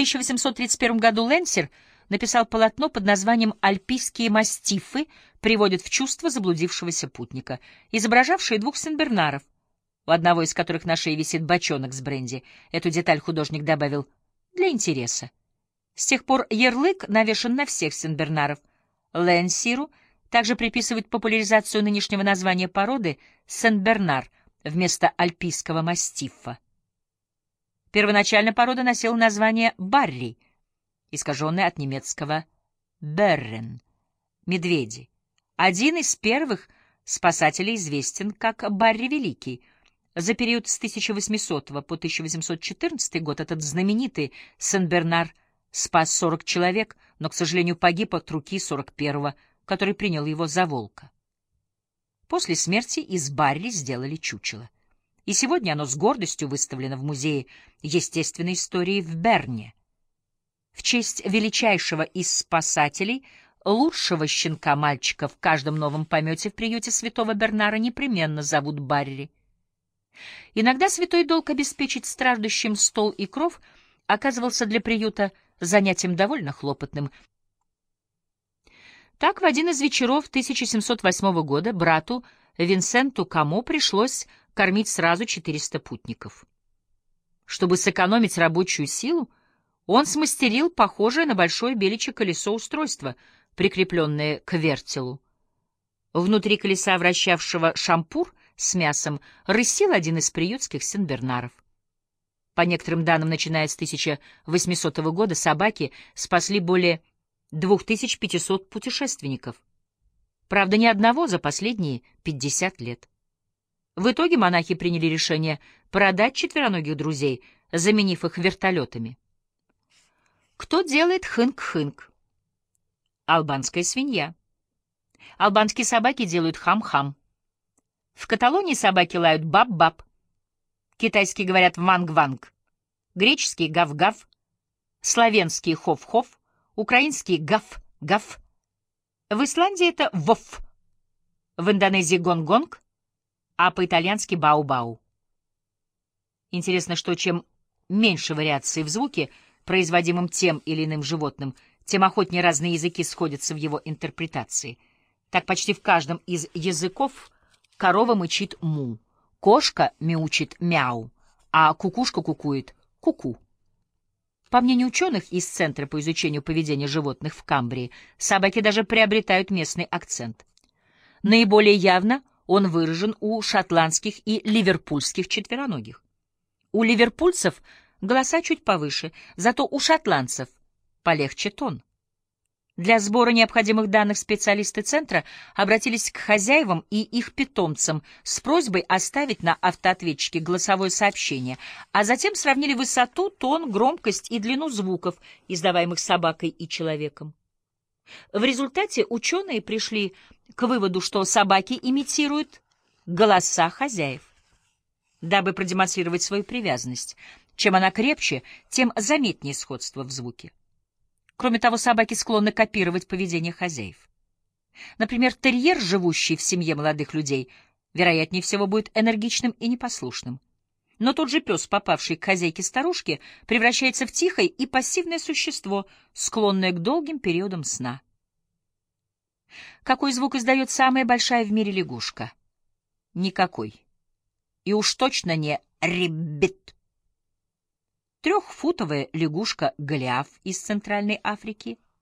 1831 году Ленсер написал полотно под названием «Альпийские мастифы приводят в чувство заблудившегося путника», изображавшие двух сенбернаров, у одного из которых на шее висит бочонок с бренди. Эту деталь художник добавил для интереса. С тех пор ярлык навешан на всех сенбернаров. Ленсиру также приписывают популяризацию нынешнего названия породы Сен-Бернар вместо альпийского мастифа. Первоначально порода носила название Барри, искаженное от немецкого «беррен» — «медведи». Один из первых спасателей известен как Барри Великий. За период с 1800 по 1814 год этот знаменитый Сен-Бернар спас 40 человек, но, к сожалению, погиб от руки 41-го, который принял его за волка. После смерти из Барри сделали чучело и сегодня оно с гордостью выставлено в Музее естественной истории в Берне. В честь величайшего из спасателей, лучшего щенка-мальчика в каждом новом помете в приюте святого Бернара непременно зовут Барри. Иногда святой долг обеспечить страждущим стол и кров оказывался для приюта занятием довольно хлопотным. Так в один из вечеров 1708 года брату Винсенту Камо пришлось кормить сразу 400 путников. Чтобы сэкономить рабочую силу, он смастерил похожее на большое беличье колесо устройство, прикрепленное к вертелу. Внутри колеса, вращавшего шампур с мясом, рысил один из приютских сенбернаров. По некоторым данным, начиная с 1800 года, собаки спасли более 2500 путешественников. Правда, ни одного за последние 50 лет. В итоге монахи приняли решение продать четвероногих друзей, заменив их вертолетами. Кто делает хынк-хынк? Албанская свинья. Албанские собаки делают хам-хам. В Каталонии собаки лают баб-баб. Китайские говорят ванг-ванг. Греческие гав-гав. Славянские хов-хов. Украинские гав-гав. В Исландии это вов. В Индонезии гон-гонг а по-итальянски «бау-бау». Интересно, что чем меньше вариаций в звуке, производимым тем или иным животным, тем охотнее разные языки сходятся в его интерпретации. Так почти в каждом из языков корова мычит «му», кошка мяучит «мяу», а кукушка кукует «ку-ку». По мнению ученых из Центра по изучению поведения животных в Камбрии, собаки даже приобретают местный акцент. Наиболее явно он выражен у шотландских и ливерпульских четвероногих. У ливерпульцев голоса чуть повыше, зато у шотландцев полегче тон. Для сбора необходимых данных специалисты центра обратились к хозяевам и их питомцам с просьбой оставить на автоответчике голосовое сообщение, а затем сравнили высоту, тон, громкость и длину звуков, издаваемых собакой и человеком. В результате ученые пришли к выводу, что собаки имитируют голоса хозяев. Дабы продемонстрировать свою привязанность, чем она крепче, тем заметнее сходство в звуке. Кроме того, собаки склонны копировать поведение хозяев. Например, терьер, живущий в семье молодых людей, вероятнее всего будет энергичным и непослушным. Но тот же пес, попавший к хозяйке старушки, превращается в тихое и пассивное существо, склонное к долгим периодам сна. Какой звук издает самая большая в мире лягушка? Никакой. И уж точно не ребит. Трехфутовая лягушка Голиаф из Центральной Африки —